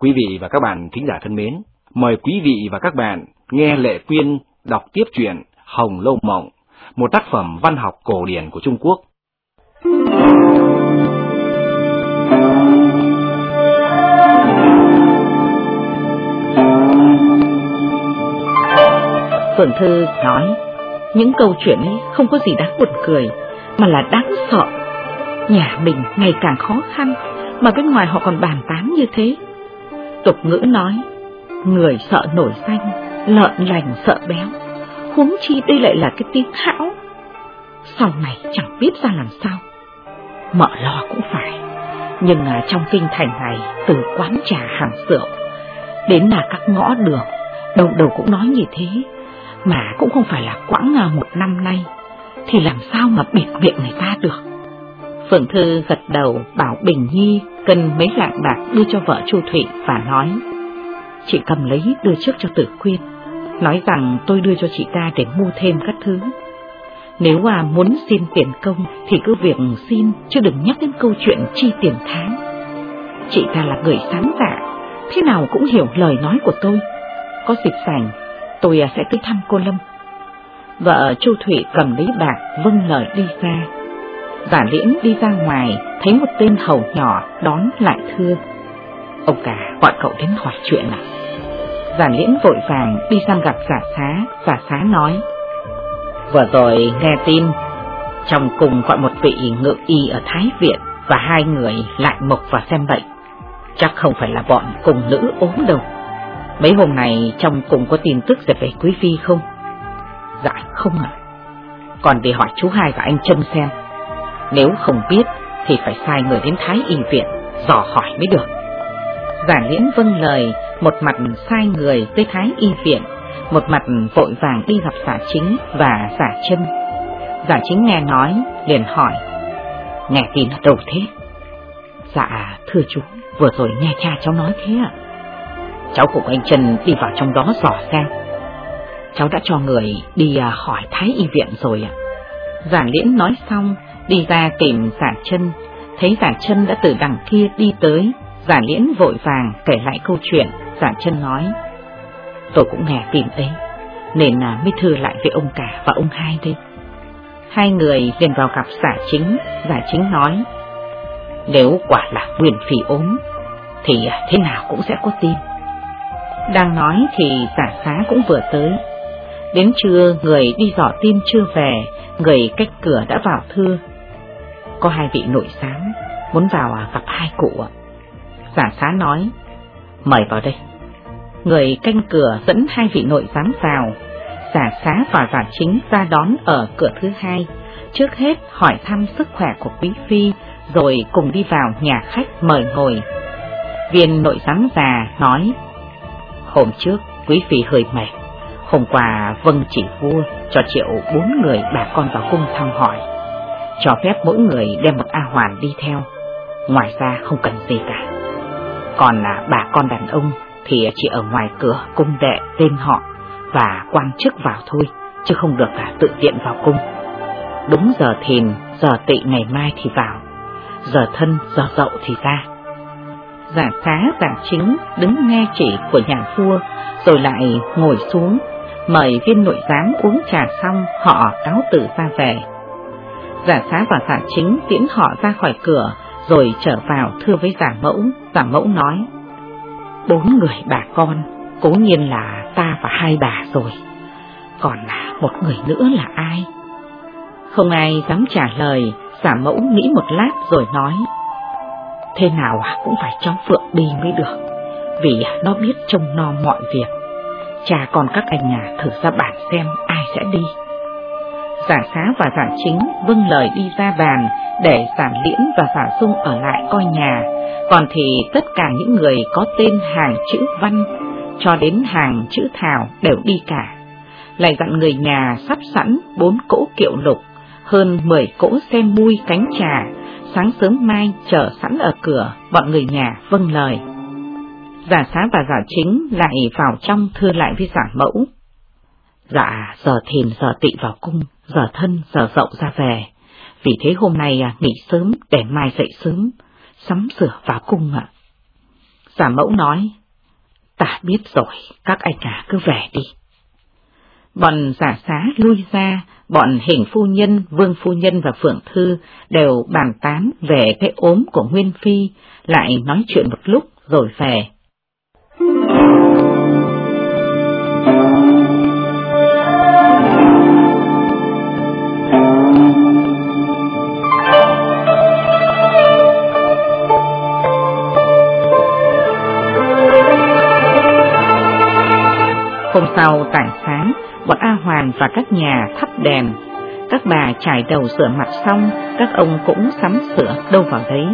Quý vị và các bạn thính giả thân mến, mời quý vị và các bạn nghe Lệ Quyên đọc tiếp truyện Hồng Lâu Mộng, một tác phẩm văn học cổ điển của Trung Quốc. Phượng Thư nói, những câu chuyện ấy không có gì đáng buồn cười, mà là đáng sợ. Nhà mình ngày càng khó khăn, mà bên ngoài họ còn bàn tán như thế. Tục ngữ nói, người sợ nổi xanh lợn lành sợ béo, huống chi đây lại là cái tiếng hão. Sau này chẳng biết ra làm sao. Mợ lo cũng phải, nhưng à, trong kinh thành này, từ quán trà hàng rượu, đến là các ngõ đường, đầu đầu cũng nói như thế, mà cũng không phải là quãng à, một năm nay, thì làm sao mà bịt miệng người ta được. Phượng Thư gật đầu bảo Bình Nhi cần mấy lạng bạc đưa cho vợ Chu Thụy và nói, chị cầm lấy đưa trước cho Tử Quyên, nói rằng tôi đưa cho chị ta để mua thêm các thứ. Nếu à muốn xin tiền công thì cứ việc xin, chứ đừng nhắc đến câu chuyện chi tiền tháng. Chị ta là người sáng dạ, thế nào cũng hiểu lời nói của tôi. Có dịp sảnh, tôi sẽ tới thăm cô Lâm. Vợ Chu Thụy cầm lấy bạc vâng lời đi ra. Giả liễn đi ra ngoài, thấy một tên hầu nhỏ đón lại thưa. Ông cả gọi cậu đến hỏi chuyện à? Giả liễn vội vàng đi sang gặp giả xá, giả xá nói. Vừa rồi nghe tin, trong cùng gọi một vị ngự y ở Thái Viện và hai người lại mộc và xem bệnh. Chắc không phải là bọn cùng nữ ốm đâu. Mấy hôm này trong cùng có tin tức về quý phi không? Dạ không ạ. Còn để hỏi chú hai và anh Trâm xem. Nếu không biết thì phải sai người đến Thái Y Viện dò hỏi mới được. Giả liễn vâng lời, một mặt sai người tới Thái Y Viện, một mặt vội vàng đi gặp giả chính và giả chân. Giả chính nghe nói, liền hỏi, nghe tin ở đâu thế? Dạ, thưa chú, vừa rồi nghe cha cháu nói thế ạ. Cháu cùng anh Trần đi vào trong đó dò xem. Cháu đã cho người đi à, hỏi Thái Y Viện rồi ạ. Giả liễn nói xong, đi ra tìm giả chân, thấy giả chân đã từ đằng kia đi tới, giả liễn vội vàng kể lại câu chuyện, giả chân nói. Tôi cũng nghe tin ấy, nên là mới thư lại với ông cả và ông hai đây. Hai người liền vào gặp giả chính, giả chính nói. Nếu quả là quyền phỉ ốm, thì à, thế nào cũng sẽ có tin. Đang nói thì giả xá cũng vừa tới. Đến trưa người đi dò tin chưa về, người cách cửa đã vào thưa. Có hai vị nội sáng, muốn vào à, gặp hai cụ ạ. Giả xá nói, mời vào đây. Người canh cửa dẫn hai vị nội giám vào, giả xá và giả chính ra đón ở cửa thứ hai. Trước hết hỏi thăm sức khỏe của quý phi, rồi cùng đi vào nhà khách mời ngồi. Viên nội giám già nói, hôm trước quý phi hơi mệt, hôm qua vâng chỉ vua cho triệu bốn người bà con vào cung thăm hỏi, cho phép mỗi người đem một A Hoàn đi theo, ngoài ra không cần gì cả. Còn là bà con đàn ông thì chỉ ở ngoài cửa cung đệ tên họ và quan chức vào thôi, chứ không được cả tự tiện vào cung. Đúng giờ thìn, giờ tị ngày mai thì vào, giờ thân, giờ dậu thì ra. Giả xá giả chính đứng nghe chỉ của nhà vua, rồi lại ngồi xuống, mời viên nội giám uống trà xong họ cáo tử ra về. Giả xá và giả chính tiễn họ ra khỏi cửa, rồi trở vào thưa với giả mẫu, giả mẫu nói. Bốn người bà con, cố nhiên là ta và hai bà rồi, còn là một người nữa là ai? Không ai dám trả lời, giả mẫu nghĩ một lát rồi nói. Thế nào à, cũng phải cháu Phượng đi mới được, vì nó biết trông no mọi việc. Cha con các anh nhà thử ra bản xem ai sẽ đi. Giả xá và giả chính vâng lời đi ra bàn để giả liễn và giả dung ở lại coi nhà, còn thì tất cả những người có tên hàng chữ văn cho đến hàng chữ thảo đều đi cả. Lại dặn người nhà sắp sẵn bốn cỗ kiệu lục, hơn mười cỗ xe mui cánh trà, sáng sớm mai chờ sẵn ở cửa, bọn người nhà vâng lời. Giả xá và giả chính lại vào trong thưa lại với giả mẫu. Dạ, giờ thìn giờ tị vào cung, giờ thân giờ dậu ra về. Vì thế hôm nay à, nghỉ sớm để mai dậy sớm, sắm sửa vào cung ạ. Giả mẫu nói, ta biết rồi, các anh cả cứ về đi. Bọn giả xá lui ra, bọn hình phu nhân, vương phu nhân và phượng thư đều bàn tán về cái ốm của Nguyên Phi, lại nói chuyện một lúc rồi về. Sau tảng sáng, bọn A Hoàn và các nhà thắp đèn. Các bà trải đầu rửa mặt xong, các ông cũng sắm sửa đâu vào đấy.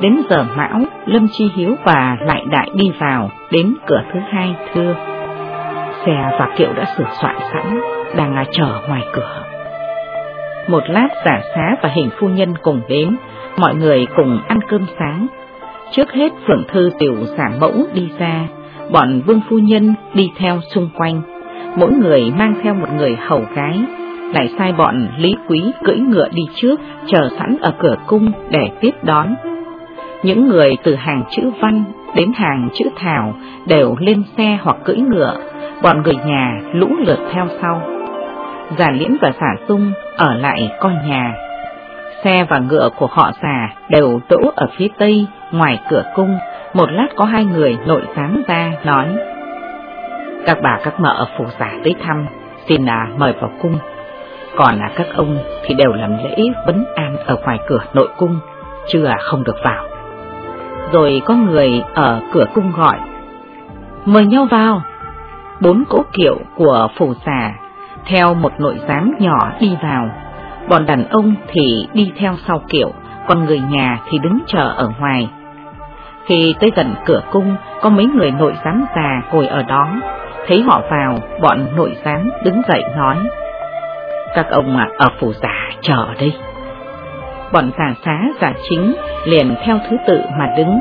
Đến giờ mão, Lâm Chi Hiếu và Lại Đại đi vào, đến cửa thứ hai thưa. Xe và kiệu đã sửa soạn sẵn, đang chờ ngoài cửa. Một lát giả xá và hình phu nhân cùng đến, mọi người cùng ăn cơm sáng. Trước hết Phượng Thư tiểu giả mẫu đi ra, bọn vương phu nhân đi theo xung quanh, mỗi người mang theo một người hầu gái, lại sai bọn Lý Quý cưỡi ngựa đi trước, chờ sẵn ở cửa cung để tiếp đón. Những người từ hàng chữ văn đến hàng chữ thảo đều lên xe hoặc cưỡi ngựa, bọn người nhà lũ lượt theo sau. Giả liễn và giả dung ở lại coi nhà. Xe và ngựa của họ già đều đỗ ở phía tây, ngoài cửa cung, một lát có hai người nội giám ra, nói, Các bà, các mợ phủ giả tới thăm, Xin à mời vào cung. Còn à các ông thì đều làm lễ vấn an ở ngoài cửa nội cung, Chứ à không được vào. Rồi có người ở cửa cung gọi, Mời nhau vào. Bốn cỗ kiệu của phủ giả Theo một nội giám nhỏ đi vào. Bọn đàn ông thì đi theo sau kiệu, Còn người nhà thì đứng chờ ở ngoài khi tới gần cửa cung, có mấy người nội giám già ngồi ở đó. Thấy họ vào, bọn nội giám đứng dậy nói. Các ông à, ở phủ giả chờ đây. Bọn giả xá giả chính liền theo thứ tự mà đứng.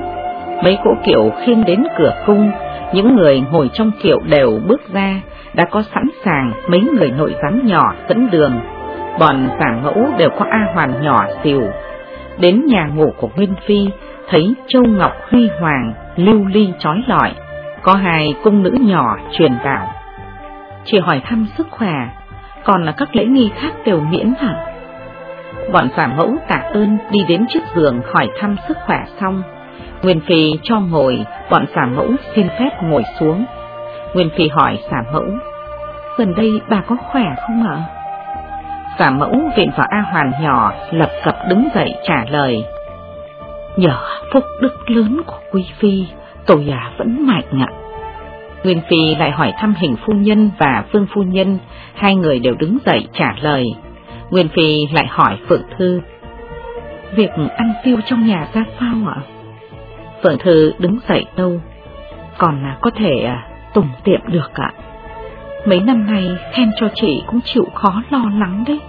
Mấy cỗ kiệu khiêng đến cửa cung, những người ngồi trong kiệu đều bước ra, đã có sẵn sàng mấy người nội giám nhỏ dẫn đường. Bọn giả mẫu đều có A Hoàn nhỏ xìu. Đến nhà ngủ của Nguyên Phi, thấy châu ngọc huy hoàng, lưu ly trói lọi, có hai cung nữ nhỏ truyền vào. Chỉ hỏi thăm sức khỏe, còn là các lễ nghi khác đều miễn hẳn. Bọn giả mẫu tạ ơn đi đến trước giường hỏi thăm sức khỏe xong. Nguyên Phi cho ngồi, bọn giả mẫu xin phép ngồi xuống. Nguyên Phi hỏi giả mẫu, gần đây bà có khỏe không ạ? Giả mẫu viện vào A Hoàn nhỏ lập cập đứng dậy trả lời. Nhờ phúc đức lớn của Quý Phi, tôi già vẫn mạnh ạ. Nguyên Phi lại hỏi thăm hình phu nhân và Phương phu nhân, hai người đều đứng dậy trả lời. Nguyên Phi lại hỏi Phượng Thư, việc ăn tiêu trong nhà ra sao ạ? Phượng Thư đứng dậy đâu, còn là có thể à, tùng tiệm được ạ. Mấy năm nay khen cho chị cũng chịu khó lo lắng đấy.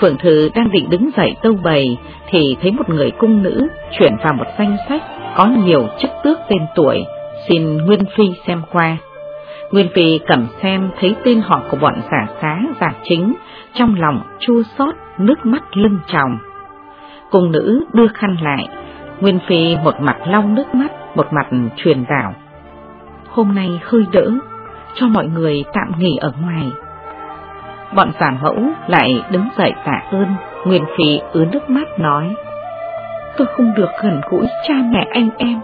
Phượng Thư đang định đứng dậy tâu bày thì thấy một người cung nữ chuyển vào một danh sách có nhiều chức tước tên tuổi, xin Nguyên Phi xem qua. Nguyên Phi cầm xem thấy tên họ của bọn giả xá giả chính, trong lòng chua xót nước mắt lưng tròng. Cung nữ đưa khăn lại, Nguyên Phi một mặt lau nước mắt, một mặt truyền bảo. Hôm nay hơi đỡ, cho mọi người tạm nghỉ ở ngoài, Bọn giả mẫu lại đứng dậy tạ ơn, Nguyên Phi ứa nước mắt nói. Tôi không được gần gũi cha mẹ anh em,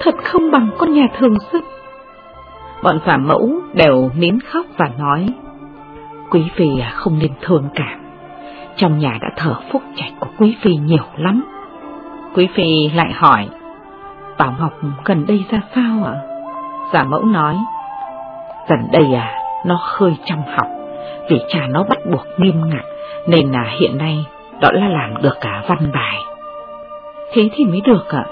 thật không bằng con nhà thường dân. Bọn giả mẫu đều nín khóc và nói, Quý Phi không nên thương cảm, trong nhà đã thở phúc trạch của Quý Phi nhiều lắm. Quý Phi lại hỏi, Bảo Ngọc gần đây ra sao ạ? Giả mẫu nói, gần đây à, nó khơi trong học, vì cha nó bắt buộc nghiêm ngặt, nên là hiện nay đó là làm được cả văn bài. Thế thì mới được ạ.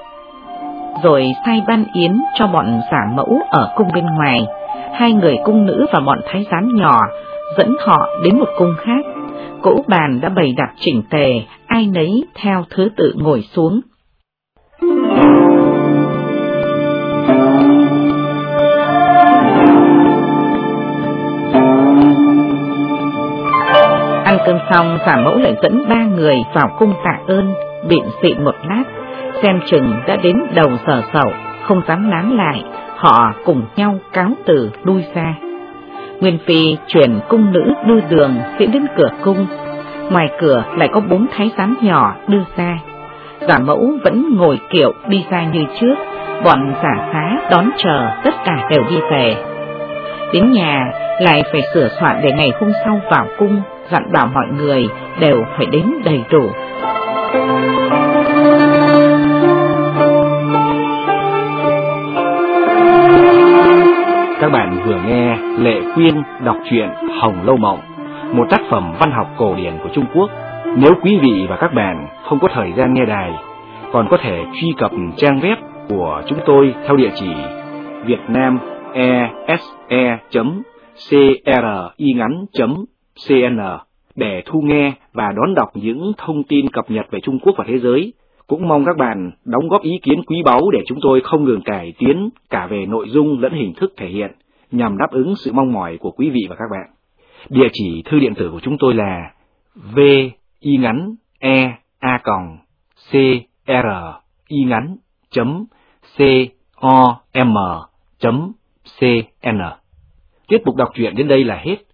Rồi sai ban yến cho bọn giả mẫu ở cung bên ngoài, hai người cung nữ và bọn thái giám nhỏ dẫn họ đến một cung khác. Cỗ bàn đã bày đặt chỉnh tề, ai nấy theo thứ tự ngồi xuống. Thank you. Cơm xong, giả mẫu lại dẫn ba người vào cung tạ ơn, biện xịn một lát, xem chừng đã đến đầu sở sậu, không dám nán lại, họ cùng nhau cáo từ lui ra. Nguyên Phi chuyển cung nữ đưa đường tiến đến cửa cung, ngoài cửa lại có bốn thái giám nhỏ đưa ra. Giả mẫu vẫn ngồi kiệu đi ra như trước, bọn giả xá đón chờ tất cả đều đi về. Đến nhà lại phải sửa soạn để ngày hôm sau vào cung, dặn bảo mọi người đều phải đến đầy đủ. Các bạn vừa nghe Lệ Quyên đọc truyện Hồng Lâu Mộng, một tác phẩm văn học cổ điển của Trung Quốc. Nếu quý vị và các bạn không có thời gian nghe đài, còn có thể truy cập trang web của chúng tôi theo địa chỉ CN để thu nghe và đón đọc những thông tin cập nhật về Trung Quốc và thế giới. Cũng mong các bạn đóng góp ý kiến quý báu để chúng tôi không ngừng cải tiến cả về nội dung lẫn hình thức thể hiện nhằm đáp ứng sự mong mỏi của quý vị và các bạn. Địa chỉ thư điện tử của chúng tôi là v y ngắn e a còng c r y ngắn chấm c o m chấm c n. Tiết mục đọc truyện đến đây là hết.